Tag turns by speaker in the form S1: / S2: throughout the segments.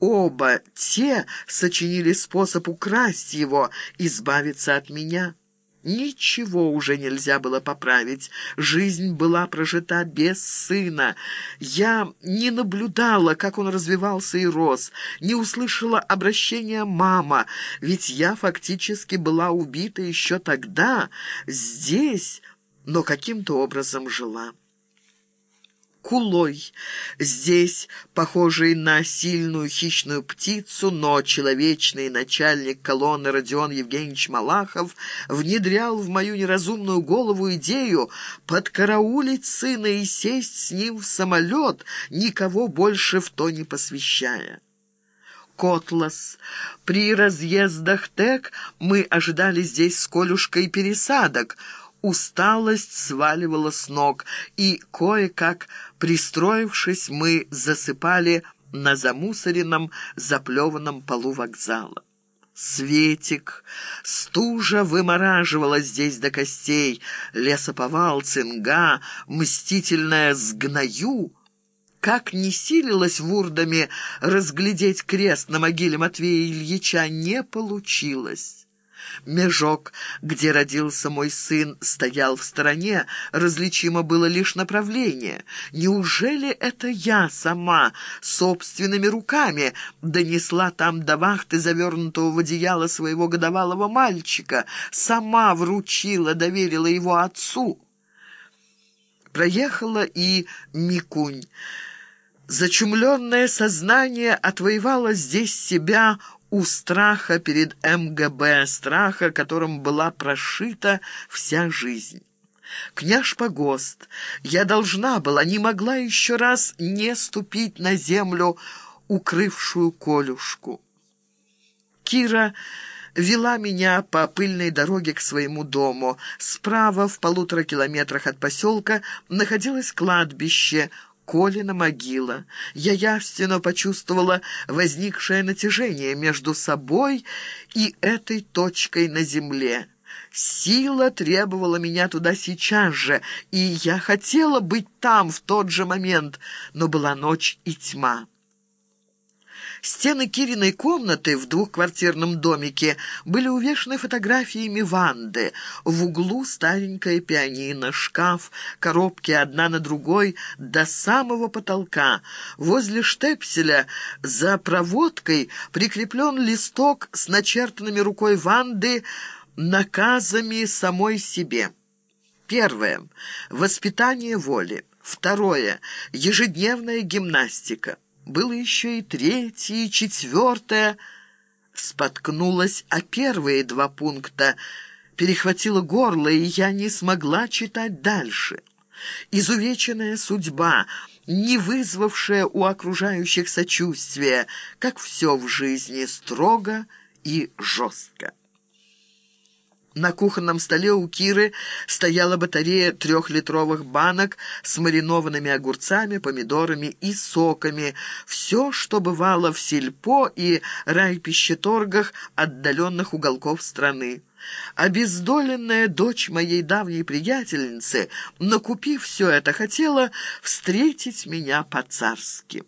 S1: оба те сочинили способ украсть его, избавиться от меня». Ничего уже нельзя было поправить. Жизнь была прожита без сына. Я не наблюдала, как он развивался и рос, не услышала обращения «мама», ведь я фактически была убита еще тогда, здесь, но каким-то образом жила. Кулой. Здесь, похожий на сильную хищную птицу, но человечный начальник колонны Родион Евгеньевич Малахов внедрял в мою неразумную голову идею подкараулить сына и сесть с ним в самолет, никого больше в то не посвящая. Котлас. При разъездах ТЭК мы ожидали здесь с Колюшкой пересадок — Усталость сваливала с ног, и, кое-как пристроившись, мы засыпали на замусоренном, заплеванном полу вокзала. Светик, стужа вымораживала здесь до костей, лесоповал, цинга, мстительная сгною. Как не силилась вурдами разглядеть крест на могиле Матвея Ильича, не получилось. Межок, где родился мой сын, стоял в стороне, различимо было лишь направление. Неужели это я сама, собственными руками, донесла там до вахты завернутого в одеяло своего годовалого мальчика, сама вручила, доверила его отцу? Проехала и Микунь. Зачумленное сознание отвоевало здесь себя у страха перед МГБ, страха, которым была прошита вся жизнь. Княж Погост, я должна была, не могла еще раз не ступить на землю, укрывшую Колюшку. Кира вела меня по пыльной дороге к своему дому. Справа, в полутора километрах от поселка, находилось кладбище – Колина могила. Я явственно почувствовала возникшее натяжение между собой и этой точкой на земле. Сила требовала меня туда сейчас же, и я хотела быть там в тот же момент, но была ночь и тьма. Стены Кириной комнаты в двухквартирном домике были увешаны фотографиями Ванды. В углу старенькая пианино, шкаф, коробки одна на другой до самого потолка. Возле штепселя за проводкой прикреплен листок с начертанными рукой Ванды наказами самой себе. Первое. Воспитание воли. Второе. Ежедневная гимнастика. Было еще и третье, и четвертое. Споткнулась о первые два пункта, перехватила горло, и я не смогла читать дальше. Изувеченная судьба, не вызвавшая у окружающих сочувствия, как все в жизни строго и жестко. На кухонном столе у Киры стояла батарея трехлитровых банок с маринованными огурцами, помидорами и соками. Все, что бывало в сельпо и райпищеторгах отдаленных уголков страны. Обездоленная дочь моей давней приятельницы, накупив все это, хотела встретить меня по-царски.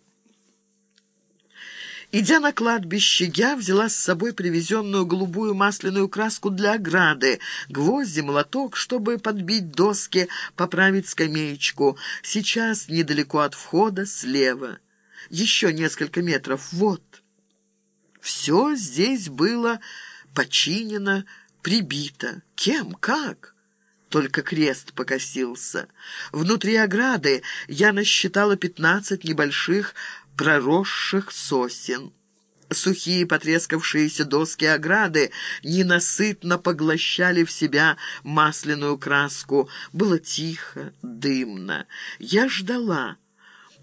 S1: Идя на кладбище, я взяла с собой привезенную голубую масляную краску для ограды, гвозди, молоток, чтобы подбить доски, поправить скамеечку. Сейчас недалеко от входа, слева. Еще несколько метров, вот. Все здесь было починено, прибито. Кем? Как? Только крест покосился. Внутри ограды я насчитала пятнадцать небольших проросших сосен. Сухие потрескавшиеся доски ограды ненасытно поглощали в себя масляную краску. Было тихо, дымно. Я ждала.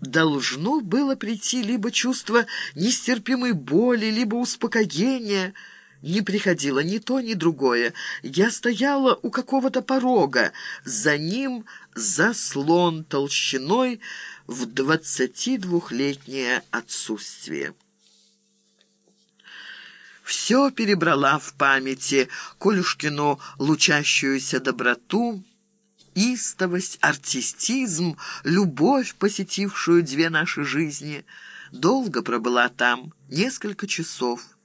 S1: Должно было прийти либо чувство нестерпимой боли, либо успокоения. Не приходило ни то, ни другое. Я стояла у какого-то порога. За ним заслон толщиной в двадцати двухлетнее отсутствие. Все перебрала в памяти Колюшкину лучащуюся доброту, истовость, артистизм, любовь, посетившую две наши жизни — долго пробыла там, несколько часов.